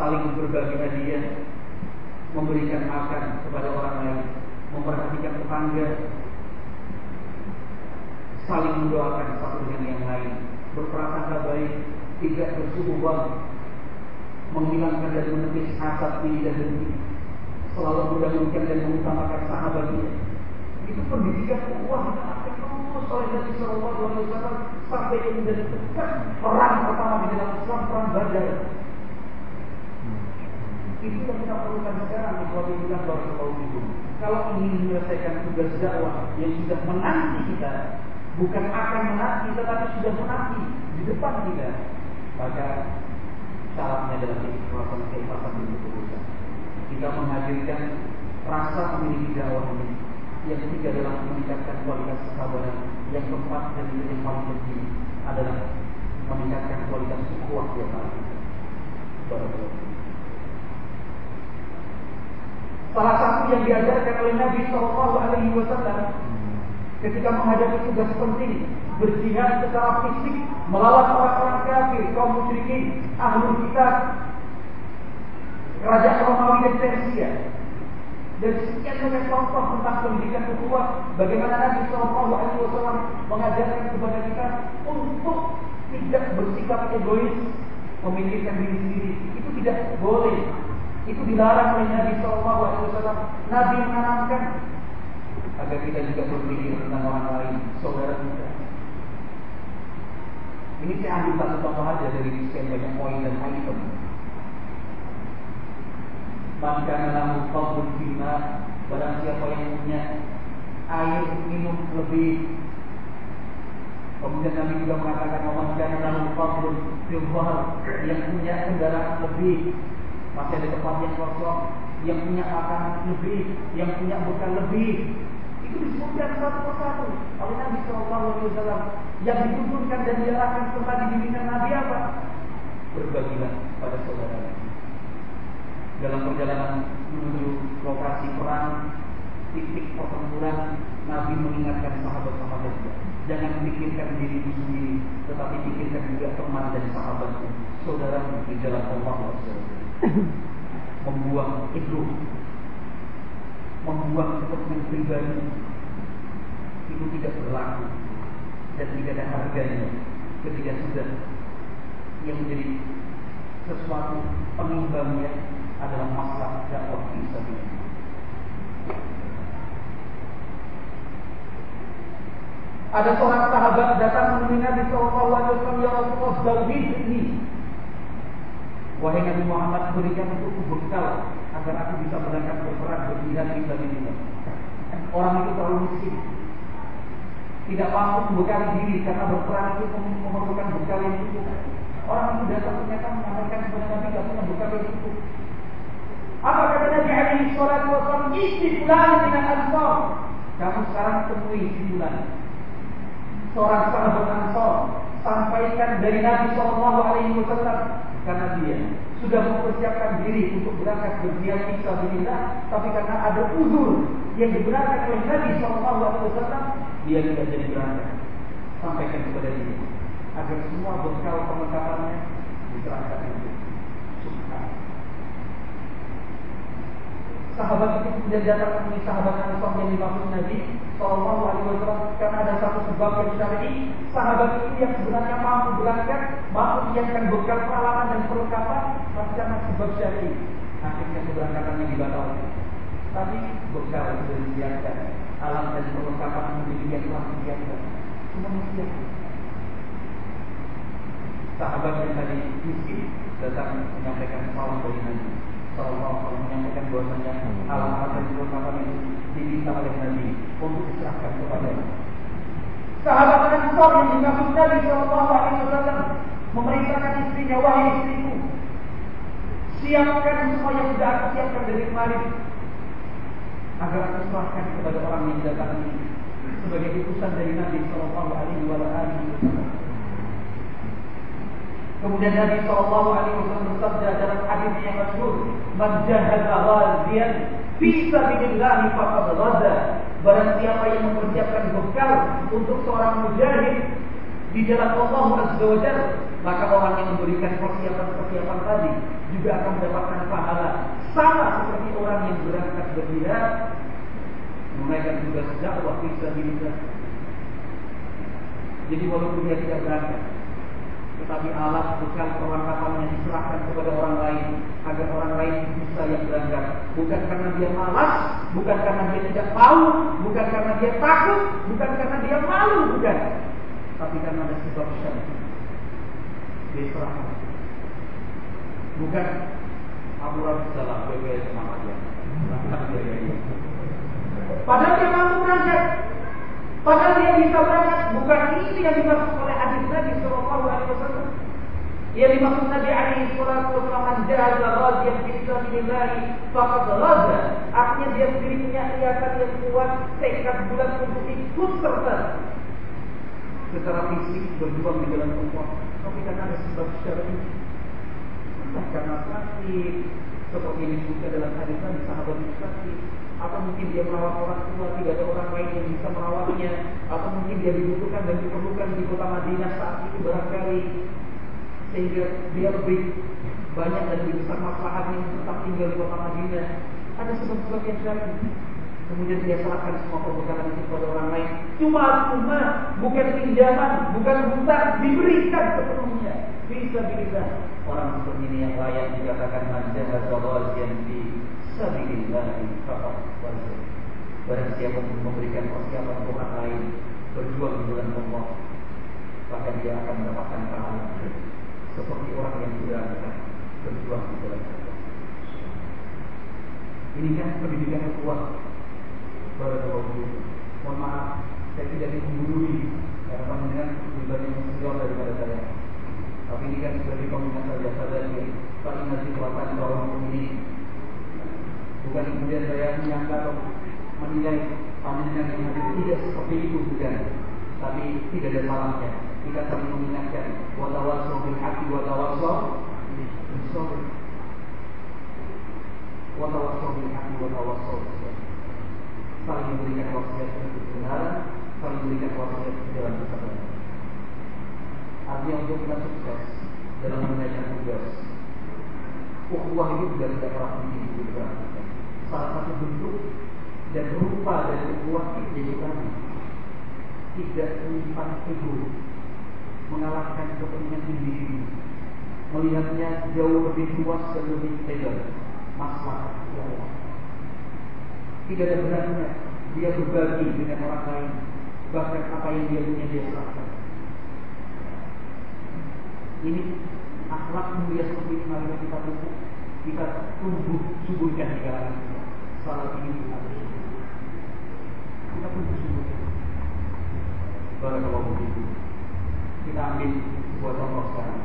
saling berbagi hadiah memberikan makan kepada orang lain memperhatikan tetangga saling mendoakan satu dengan yang lain. Berprasangka baik tidak bersuhuban menghilangkan dan menepis hasad diri dan dengki selalu mendahulukan dan mengutamakan sahabatnya itu pendidikan yang akan terus oleh Nabi Shallallahu Alaihi Wasallam sampai kemudian tekan perang pertama di dalam Islam perang Badar itu yang kita perlukan sekarang di kalau kita baru itu kalau ingin menyelesaikan tugas dakwah yang sudah menanti kita bukan akan menanti tetapi sudah menanti di depan kita maka syaratnya adalah keikhlasan keikhlasan dan ketulusan. Kita menghadirkan rasa memiliki dakwah ini. Yang ketiga adalah meningkatkan kualitas kesabaran. Yang keempat dan yang paling penting adalah meningkatkan kualitas yang paling Salah satu yang diajarkan oleh Nabi Shallallahu Alaihi Wasallam ketika menghadapi tugas penting berjihad secara fisik melawan orang-orang kafir, kaum musyrikin, ahli kitab, kerajaan Romawi dan Persia. Dan sekian banyak contoh tentang pendidikan ukhuwah bagaimana Nabi Shallallahu Alaihi Wasallam mengajarkan kepada kita untuk tidak bersikap egois, memikirkan diri sendiri. Itu tidak boleh. Itu dilarang oleh Nabi Wasallam. Nabi menanamkan agar kita juga berpikir tentang orang lain, saudara kita. Ini saya ambil satu contoh saja dari sekian banyak poin dan item. Maka namun qabul bima barang siapa yang punya air minum lebih Kemudian Nabi juga mengatakan karena namun qabul filhar yang punya kendaraan lebih masih ada tempat yang kosong, yang punya makanan lebih, yang punya bekal lebih, Itu disebutkan satu persatu. Oleh Nabi Shallallahu Alaihi Wasallam yang dituntunkan dan diarahkan setelah didirikan Nabi apa? Berbagilah pada saudara. Dalam perjalanan menuju lokasi perang, titik pertempuran, Nabi mengingatkan sahabat-sahabatnya, jangan pikirkan diri sendiri, tetapi pikirkan juga teman dan sahabatmu, saudara di jalan Allah Membuang ego, membuang kepentingan pribadi itu tidak berlaku dan tidak ada harganya ketika sudah yang menjadi sesuatu pengimbangnya adalah masalah dakwah fisabilillah. Ada seorang sahabat datang menemui Nabi Shallallahu Alaihi Wasallam ya Rasulullah ini. Wahai Nabi Muhammad berikan untukku bekal agar aku bisa berangkat berperang berjihad di sabilillah. Orang itu terlalu miskin, tidak mampu membekali diri karena berperang itu memerlukan bekal yang cukup. Orang itu datang ternyata menyampaikan kepada Nabi tidak punya bekal yang cukup. Apa kata Nabi alaihi salatu wasallam? Istiqlal dengan ansor. Kamu sekarang temui si Seorang sahabat ansor sampaikan dari Nabi Shallallahu Alaihi Wasallam karena dia sudah mempersiapkan diri untuk berangkat berjihad fisabilillah, tapi karena ada uzur yang dibenarkan oleh Nabi Wasallam, dia tidak jadi berangkat. Sampaikan kepada dia agar semua bekal perlengkapannya diserahkan itu. Sahabat itu kemudian datang menemui sahabat Ansar yang dimaksud Nabi Sallallahu Alaihi Wasallam karena ada satu sebab yang syar'i. Sahabat ini yang sebenarnya mampu berangkat, mampu menyiapkan bekal peralatan dan perlengkapan, tapi karena sebab syar'i akhirnya keberangkatannya dibatalkan. Tapi bekal sudah disiapkan, alam dan perlengkapan menjadi yang telah disiapkan. Semua disiapkan. Sahabat yang tadi miskin datang menyampaikan salam dari Nabi. Sallallahu menyampaikan bahwasanya alamat dan kelengkapan itu diminta oleh Nabi untuk diserahkan kepada Sahabat Ansar yang dimaksud Nabi Sallallahu Alaihi Wasallam memerintahkan istrinya wahai istriku siapkan semua yang sudah aku siapkan dari kemarin agar aku serahkan kepada orang yang datang ini sebagai utusan dari Nabi Sallallahu Alaihi Wasallam. Kemudian Nabi Shallallahu Alaihi Wasallam bersabda dalam hadis yang masyhur, "Man jahada ghazian fi sabilillah ghaza." Barang siapa yang mempersiapkan bekal untuk seorang mujahid di jalan Allah Azza wa maka orang yang memberikan persiapan-persiapan tadi juga akan mendapatkan pahala sama seperti orang yang berangkat berjihad menunaikan tugas dakwah fi sabilillah. Jadi walaupun dia tidak berangkat, tetapi alat bekal perlengkapannya diserahkan kepada orang lain agar orang lain bisa yang berangkat bukan karena dia malas bukan karena dia tidak tahu bukan karena dia takut bukan karena dia malu bukan. Tapi karena ada sebab syar'i. Diserahkan bukan. Abu Rabi salah gue sama dia. Padahal dia mampu berangkat. Padahal dia bisa berangkat. Bukan ini yang dimaksud oleh hadis Nabi Shallallahu. Yang dimaksud Nabi Alaihi Wasallam jahal ghaziyan fi sabilillah faqad ghaza. Artinya dia sendiri punya niatan yang kuat, tekad bulat untuk ikut serta secara fisik berjuang di dalam Allah. Tapi karena ada sebab syar'i, entah karena sakit, seperti ini juga dalam hadis Nabi sahabat sakit, atau mungkin dia merawat orang tua tidak ada orang lain yang bisa merawatnya atau mungkin dia dibutuhkan dan diperlukan di kota Madinah saat itu barangkali sehingga dia lebih banyak dan lebih besar masalahnya tetap tinggal di kota Madinah. Ada sebab-sebab yang syar'i kemudian dia serahkan semua perbekalan itu kepada orang lain. Cuma cuma bukan pinjaman bukan hutang diberikan sepenuhnya. Bisa bisa orang seperti ini yang layak dikatakan manjah yang di sabilillahi faqat wajib. Barang siapa memberikan persiapan untuk orang lain berjuang di bulan Allah, maka dia akan mendapatkan pahala seperti orang yang sudah berjuang di bulan Allah. Ini kan pendidikan yang kuat. Barakallahu Mohon maaf, saya tidak menggurui karena panjenengan lebih banyak senior daripada saya. Tapi ini kan sebagai peminat saja saja paling nanti kuatan kaum ini bukan kemudian saya menyangka atau menilai pandangan yang hadir tidak seperti itu juga, tapi tidak ada salahnya kita saling mengingatkan watawasau bil haqi watawasau bis sabr. Watawasau bil haqi watawasau saling memberikan wasiat untuk kebenaran saling memberikan wasiat dalam kesabaran artinya untuk kita sukses dalam menunaikan tugas. Ukhuwah itu juga tidak pernah tinggi salah satu bentuk dan rupa dari ukhuwah itu tadi tidak menyimpan ego mengalahkan kepentingan individu melihatnya jauh lebih luas dan lebih lebar masalah Allah. Tidak ada beratnya dia berbagi dengan orang lain bahkan apa yang dia punya dia serahkan. Ini akhlak mulia seperti ini mari kita pupuk kita tumbuh suburkan di kalangan kita salah ini kita tumbuh suburkan Barakallahu fiikum kita ambil sebuah contoh sekarang.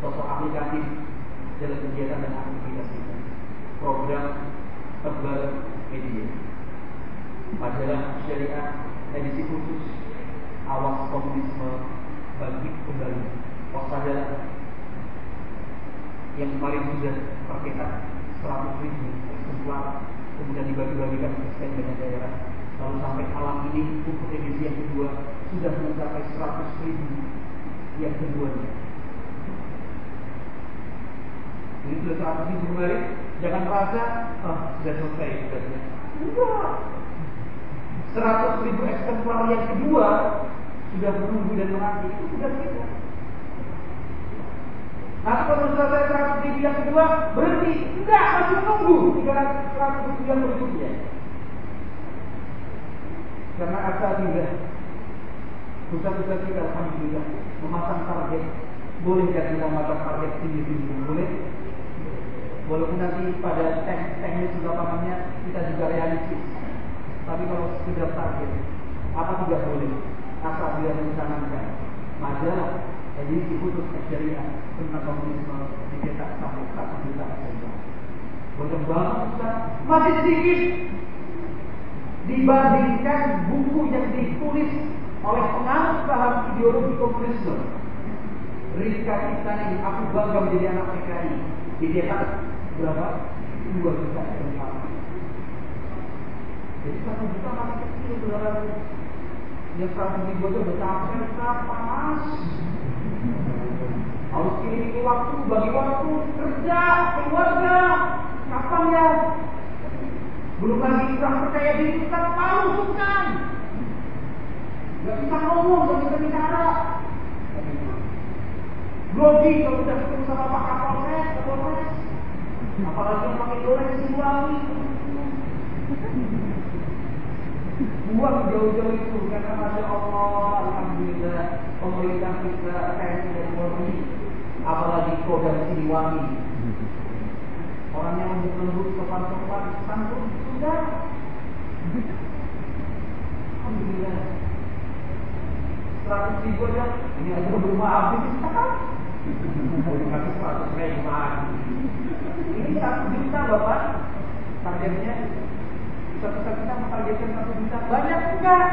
Contoh aplikatif dalam kegiatan dan aktivitas kita. Program tebar media. Majalah syariah edisi khusus awas komunisme bagi kembali. Waspada yang kemarin sudah tercetak 100 ribu eksemplar kemudian dibagi-bagikan ke dengan daerah. Lalu sampai malam ini untuk edisi yang kedua sudah mencapai 100 ribu yang kedua ini sudah 100 ribu kemarin jangan merasa ah sudah selesai tugasnya. Enggak 100 ribu eksemplar yang kedua sudah menunggu dan menanti itu sudah kita Nanti kalau selesai 100 ribu yang kedua berhenti. Enggak masih menunggu 300 ribu yang berikutnya. Karena asal tidak Pusat-pusat kita Alhamdulillah Memasang target. Boleh jadi kita memasang target tinggi-tinggi? Boleh. Walaupun nanti pada teknis lapangannya Kita juga realistis. Tapi kalau sekedar target Apa tidak boleh? Asal dia mencanangkan Majalah edisi khusus syariah tentang komunisme dicetak sampai satu juta eksemplar. Berkembang masih sedikit. Dibandingkan buku yang ditulis oleh penganut paham ideologi komunisme. Rika kita ini, aku bangga menjadi anak PKI. Dicetak berapa? Dua juta eksemplar. Jadi satu juta masih kecil, saudara. Yang seratus ribu capek, kapan mas? Harus ini waktu, bagi waktu, kerja, keluarga. Kapan ya? Belum lagi kurang percaya diri kita malu bukan. Gak bisa ngomong, gak bisa bicara. Grogi kalau udah ketemu sama Pak Kapolres, Kapolres. Apalagi yang pakai goreng si wangi. Buang jauh-jauh itu karena masya Allah, alhamdulillah pemerintah kita TNI dan Polri, apalagi Kodam Siliwangi Orang yang lembut sopan-sopan santun sudah. Alhamdulillah. Seratus ribu aja, ini aja belum habis. Kasih seratus ribu Ini satu juta bapak, targetnya bisa-bisa kita mentargetkan satu juta. Banyak enggak?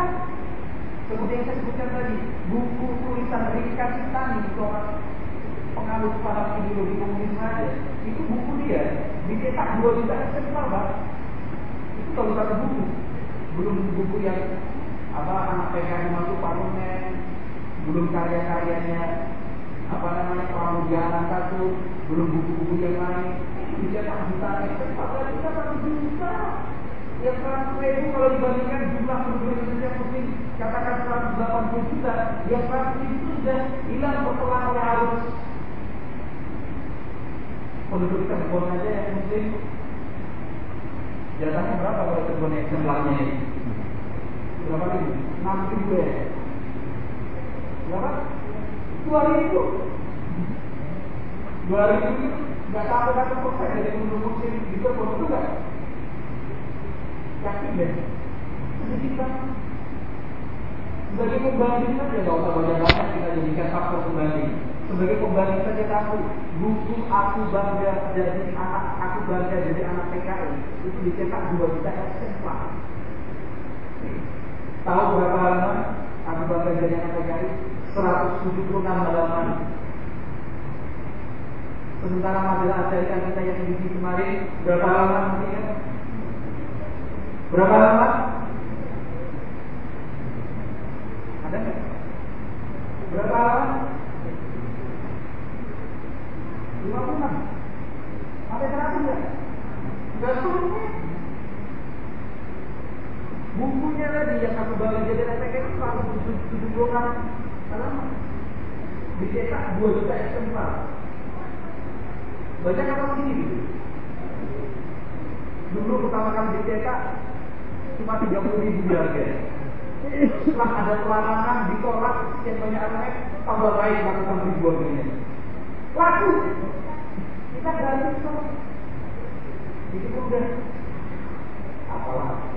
Seperti yang saya sebutkan tadi, buku tulisan Rika Citani itu orang pengaruh para ideologi komunis saja. Itu buku dia dicetak dua juta eksemplar bang itu kalau satu buku belum buku yang apa anak PKN masuk parlemen belum karya-karyanya apa namanya pramudia anak satu belum buku-buku yang lain. Dicetak juta eksemplar kita satu juta yang seratus ribu kalau dibandingkan jumlah penduduk Indonesia mungkin katakan 180 juta yang seratus itu sudah hilang berpelan oleh arus penduduk Cirebon aja yang muslim jatahnya berapa kalau Cirebon eksemplarnya ini? Berapa ribu? Enam ribu ya? Berapa? Dua ribu. Dua ribu itu nggak sampai satu persen dari penduduk muslim di Cirebon itu nggak? Yakin deh. Sedikit. Sebagai pembanding saja nggak usah banyak-banyak kita jadikan faktor pembanding sebagai pembanding saja kamu buku aku bangga jadi anak aku bangga jadi anak PKI itu dicetak dua juta eksemplar Tahu berapa halaman? Abu Bakar jadi PKI 176 halaman. Sementara majalah Asyariah kita yang di kemarin berapa halaman? Berapa halaman? Ada nggak? Berapa halaman? 56 Sampai 100 enggak? Enggak sampai Bukunya tadi yang aku bawa jadi RPK itu selalu tujuh puluh halaman. Dicetak dua juta eksemplar. Banyak apa gitu. Dulu pertama kali dicetak cuma tiga puluh ribu harga. Setelah ada pelarangan ditolak sekian banyak anak tambah lain ratusan ribu harganya. Laku. Kita gratis kok. Itu udah apalah.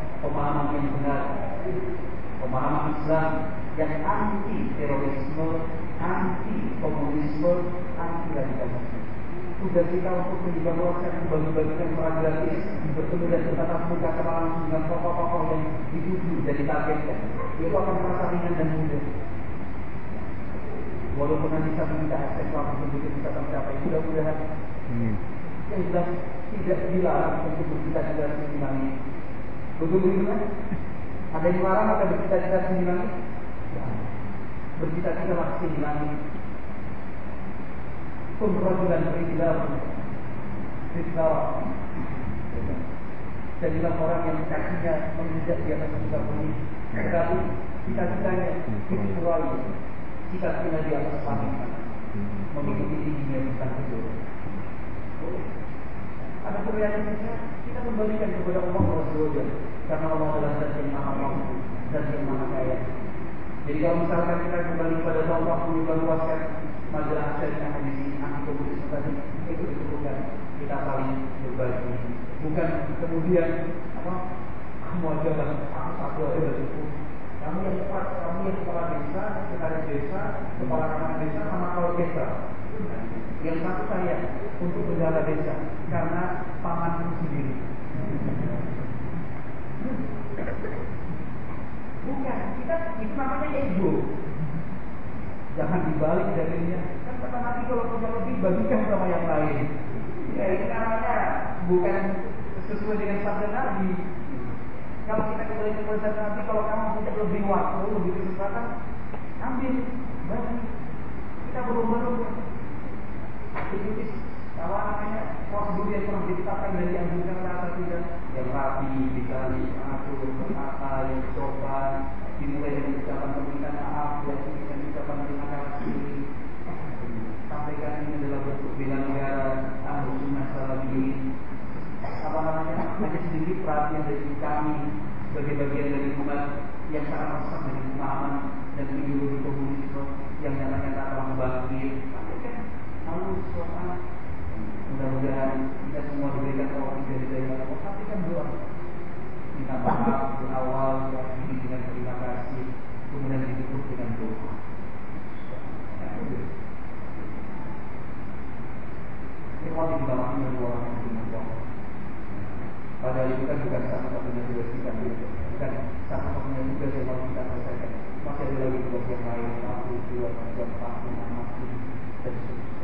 pemahaman yang benar, pemahaman Islam yang anti terorisme, anti komunisme, anti radikalisme. Tugas kita untuk menyebarluaskan bagi-bagikan perang gratis bertemu dan bertatap muka secara langsung dengan tokoh-tokoh yang dituju dan ditargetkan. Itu akan terasa ringan dan mudah. Walaupun nanti satu juta akses langsung begitu bisa tercapai, mudah-mudahan hmm. yang jelas tidak dilarang untuk bercita-cita tinggi langit Betul begitu kan? Ada yang larang atau bercita-cita tinggi langit? Bercita-cita lah tinggi langit. Rajulan berikhtiar Fitnah Jadilah orang yang kakinya menginjak di atas muka bumi Tetapi cita-citanya itu selalu Cita-cita di atas langit. Mengikuti tingginya tentang itu Ada realisasinya kita kembalikan kepada Allah Rasulullah karena Allah adalah zat yang maha mampu dan yang maha kaya. Jadi kalau misalkan kita kembali kepada Allah juga luaskan di sini anti komunis tadi. Itu disebutkan kita saling berbagi. Bukan kemudian apa kamu aja lah aku aja cukup. Kamu yang cepat kamu yang kepala desa sekretaris desa kepala kamar desa sama kalau desa yang satu saya untuk bendara desa karena pamanku sendiri. Bukan, kita itu namanya ego. Jangan dibalik darinya. Kan kata Nabi kalau punya lebih bagikan sama yang lain. Ya ini namanya bukan sesuai dengan sabda Nabi. Kalau kita kembali ke sabda Nabi, kalau kamu punya lebih waktu, lebih kesempatan, ambil, bagi. Kita berlomba-lomba ikuti apa namanya prosedur yang pernah ditetapkan dari anjuran rasa tidak yang rapi, dikali, atur, berkata, yang sopan, dimulai dengan ucapan permintaan maaf, dan dengan ucapan terima kasih. Sampaikan ini adalah bentuk bela negara, ahlu sunnah salafi. Apa namanya? Hanya sedikit perhatian dari kami sebagai bagian dari umat yang sangat rusak dengan pemahaman dan ideologi komunisme yang nyata-nyata telah bangkit suasana mudah-mudahan kita semua diberikan dari dari Allah kan doa. Minta maaf di awal ini kasih kemudian ditutup dengan doa. Kita makin berdoa dengan Padahal itu kan bukan satu-satunya tugas kita Bukan satu-satunya tugas yang harus kita selesaikan. Masih ada lagi tugas lain Satu, dua, tiga, empat, enam, tujuh Dan seterusnya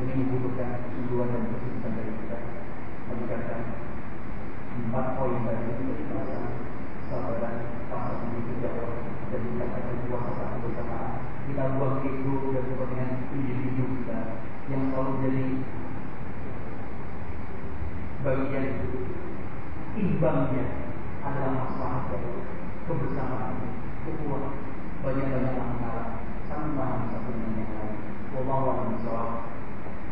ini membutuhkan kesungguhan dan kesungguhan dari kita. Meningkatkan empat poin tadi untuk merasa sabaran pasal menuju jawab. Dan meningkatkan kuasa satu bersamaan kita buang ego dan kepentingan individu kita yang selalu jadi bagian imbangnya adalah masalah kebersamaan ukhuwah banyak-banyak mengarah saling paham satu dengan yang lain. Wallahu a'lam